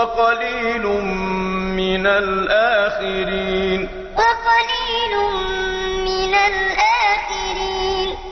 وقليل من الآخرين.